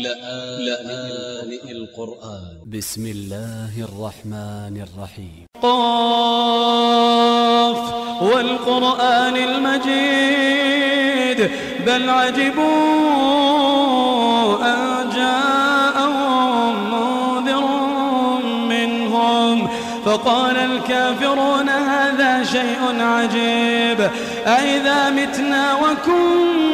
لآن القرآن. ب س م الله الرحمن الرحيم قاف والقرآن المجيد بل عجبوا أن جاءهم منذر منهم فقال الكافرون هذا شيء عجيب أئذا متنا وكنا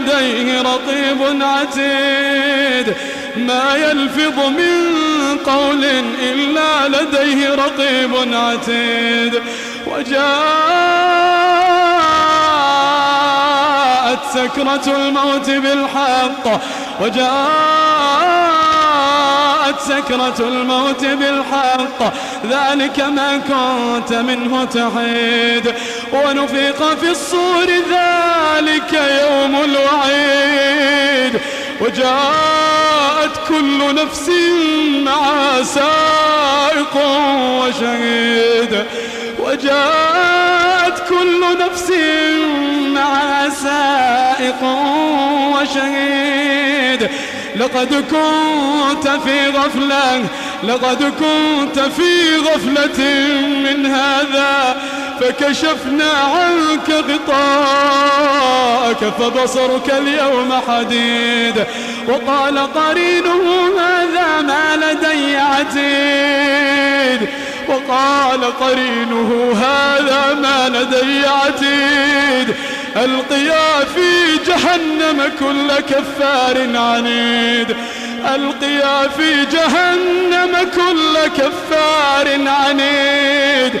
لديه رقيب عتيد. ما يلفظ من قول إلا لديه رقيب عتيد. وجاءت سكرة الموت بالحق. وجاءت سكرة الموت بالحق. ذلك ما كنت منه تحيد ونفيق في الصور ذلك يوم الوعيد. وجاءت كل نفس مع سائق وشهيد. وجاءت كل نفس مع سائق وشهيد. لقد كنت في غفلة لقد كنت في غفلة من هذا فكشفنا عنك غطاءك فبصرك اليوم حديد. وقال قرينه هذا ما لدي عتيد. وقال قرينه هذا ما لدي عتيد. ألقيا في جهنم كل كفار عنيد. ألقيا في جهنم كل كفار عنيد.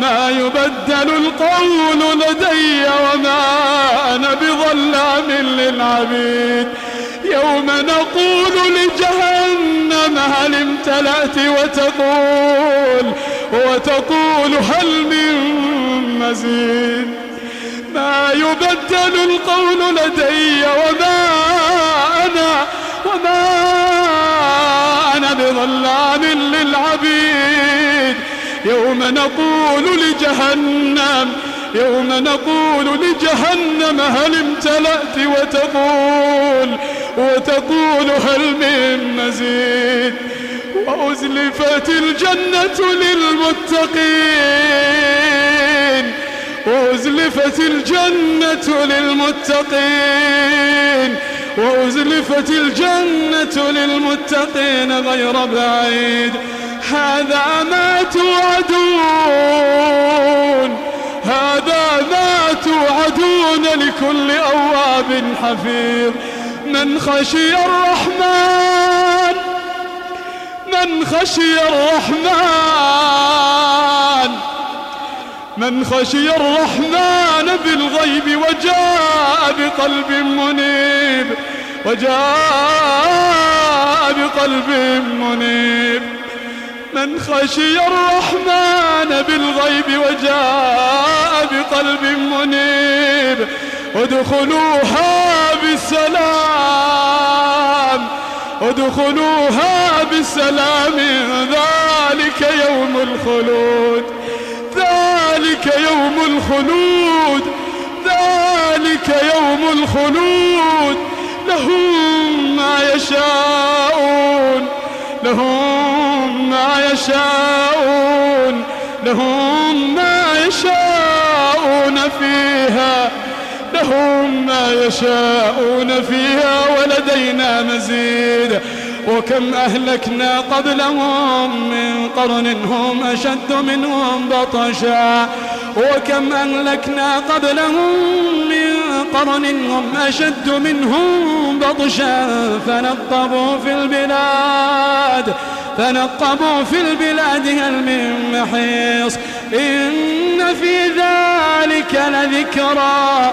ما يبدل القول لدي وما أنا بظلام للعبيد. يوم نقول لجهنم هل امتلأت وتقول وتقول هل من مزيد. ما يبدل القول لدي وما أنا وما أنا بظلام للعبيد. يوم نقول لجهنم يوم نقول لجهنم هل امتلأت وتقول وتقول هل من مزيد؟ وأزلفت الجنة للمتقين وأزلفت الجنة للمتقين وأزلفت الجنة للمتقين غير بعيد. هذا ما توعدون هذا ما توعدون لكل أواب حفيظ. من خشي الرحمن من خشي الرحمن من خشي الرحمن بالغيب وجاء بقلب منيب وجاء بقلب منيب. من خشي الرحمن بالغيب وجاء بقلب منيب. ادخلوها بسلام ادخلوها بسلام ذلك يوم الخلود ذلك يوم الخلود ذلك يوم الخلود. لهم ما يشاءون لهم ما يشاءون لهم ما يشاءون فيها لهم ما يشاءون فيها ولدينا مزيد. وكم أهلكنا قبلهم من قرن هم أشد منهم بطشا. وكم أهلكنا قبلهم من قرن هم أشد منهم بطشا. فنقبوا في البلاد. فنقبوا في البلاد هل من محيص؟ إن في ذلك لذكرى.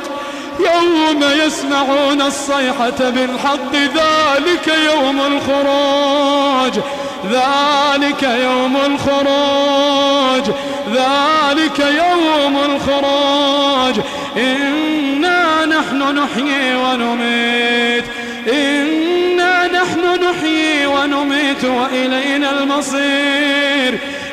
يوم يسمعون الصيحة بالحق ذلك يوم الخروج. ذلك يوم الخروج. ذلك يوم الخروج. إنا نحن نحيي ونميت. إنا نحن نحيي ونميت وإلينا المصير.